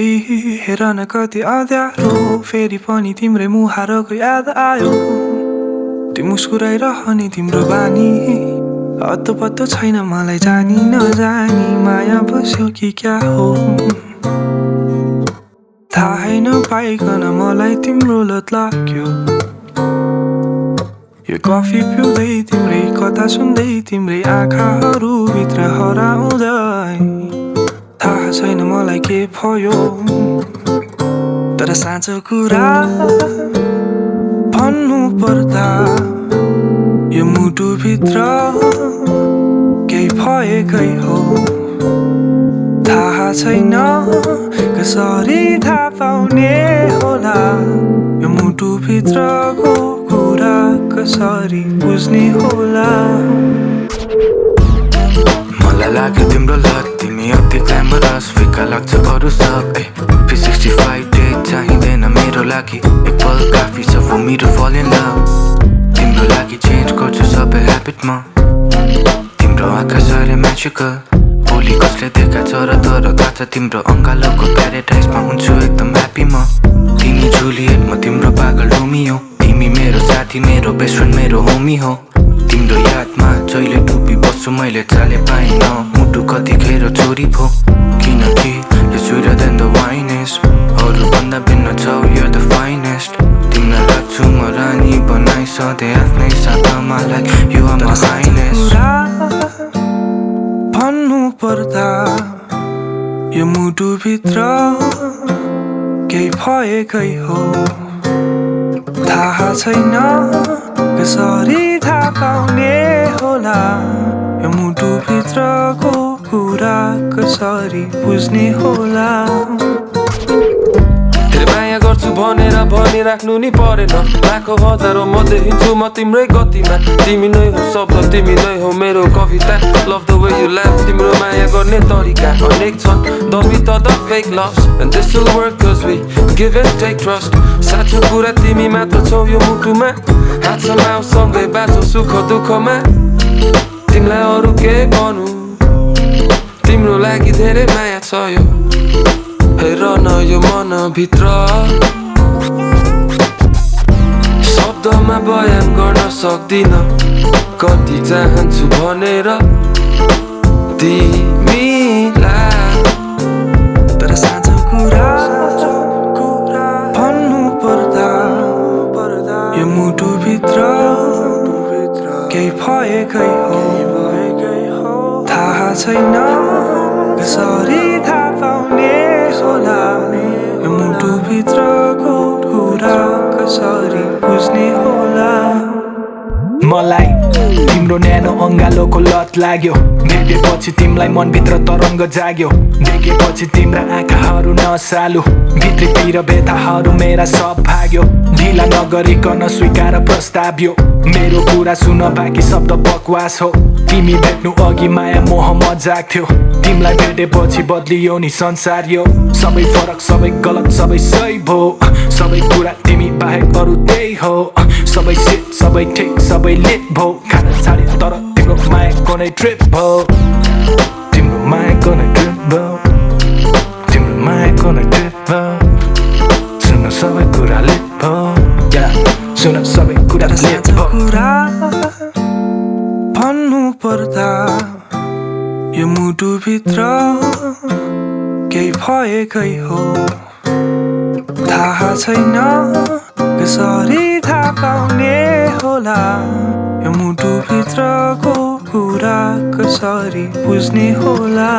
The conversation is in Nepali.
हेर न कति अँध्यारो फेरि पनि तिम्रै मुहारको याद आयो त्यो मुस्कुराइरहने तिम्रो बानी अत्तो पत्तो छैन मलाई जानी नजानी माया बस्यो कि क्या हो थाहै नपाइकन मलाई तिम्रो लत लाग्यो यो कफी पिउँदै तिम्रै कथा सुन्दै तिम्रै आँखाहरूभित्र हराउँदै थाहा छैन मलाई के भयो तर साँचो कुरा भन्नु पर्दा यो मुटुभित्र केही भएकै हो थाहा छैन कसरी थाहा पाउने होला यो मुटुभित्रको कुरा कसरी बुझ्ने होला मलाई लाग्यो तिम्रो लत तिमी अति ग्ल्यामरस फिका लाग्छ अरू सब थ्री सिक्सटी फाइभ डे चाहिँदैन मेरो लागि एक काफी छ for me to fall in love तिम्रो लागि चेन्ज गर्छु सबै ह्याबिट तिम्रो आँखा साह्रै म्याजिकल भोलि कसले देखा छ र तर थाहा छ तिम्रो अङ्गालोको प्याराडाइजमा हुन्छु एकदम ह्याप्पी म तिमी जुलियट म तिम्रो पागल रोमियो तिमी मेरो साथी मेरो बेस्ट फ्रेन्ड मेरो होमी हो तिम्रो यादमा जहिले डुबी बस्छु मैले चाले पाइन। मुटु कतिखेर चोरी भो किनकि यो स्विटर देन द वाइनेस्ट अरूभन्दा भिन्न छौ यो द फाइनेस्ट तिमीलाई राख्छु म रानी बनाइ सधैँ आफ्नै साथमा लाइक यु भन्नु पर्दा यो मुटुभित्र केही भएकै हो। थाहा छैन कसरी थाहा पाउने होला। यो मुटुभित्रको कुरा कसरी बुझ्ने होला। माया गर्छु भनेर भनिराख्नु नि परेन। लाखौँ हजारौँ मध्ये हिँड्छु म तिम्रै गतिमा। तिमी नै हो शब्द तिमी नै हो मेरो कविता। Love the way you love तिम्रो माया गर्ने तरिका अनेक छन्। दबी त the fake loves and this will work cause we give and take trust. साँचो कुरा तिमी मात्र छौ यो मुटुमा। हात समाउ सँगै बाँचौ सुख दुःखमा। तिमीलाई अरू के भनौँ तिम्रो लागि धेरै माया छ यो हेर न यो मनभित्र शब्दमा बयान गर्न सक्दिन कति चाहन्छु भनेर तिमीलाई तर साँचो कुरा भन्नु पर्दा यो मुटुभित्र भएकै हो। थाहा छैन कसरी थाहा पाउने होला। मुटुभित्रको कुरा कसरी बुझ्ने होला। मलाई तिम्रो न्यानो अङ्गालोको लत लाग्यो। भेटेपछि तिमीलाई मनभित्र तरङ्ग जाग्यो। देखेपछि तिम्रा आँखाहरू नसालु। भित्री पिर व्यथाहरू मेरा सब भाग्यो। ढिला नगरिकन स्वीकार प्रस्ताव्यो। मेरो कुरा सुन बाँकी शब्द बकवास हो। तिमी भेट्नु अघि माया मोह मजाक थियो। तिमीलाई भेटेपछि बदलियो नि संसार यो। सबै फरक सबै गलत सबै सही भो। सबै कुरा तिमी बाहेक अरू त्यही हो। सबै सिट सबै ठिक सबै लिट भो। खाना छाडे तर तिम्रो मायाको नै ट्रिप भो। तिम्रो मायाको नै ट्रिप भो। तिम्रो मायाको नै ट्रिप भो। सुन सबै कुरा लिट भो। या सुन सबै कुरा कुरा भन्नु पर्दा यो मुटुभित्र केही भएकै हो। थाहा छैन कसरी थाहा पाउने होला। यो मुटुभित्रको कुरा कसरी बुझ्ने होला।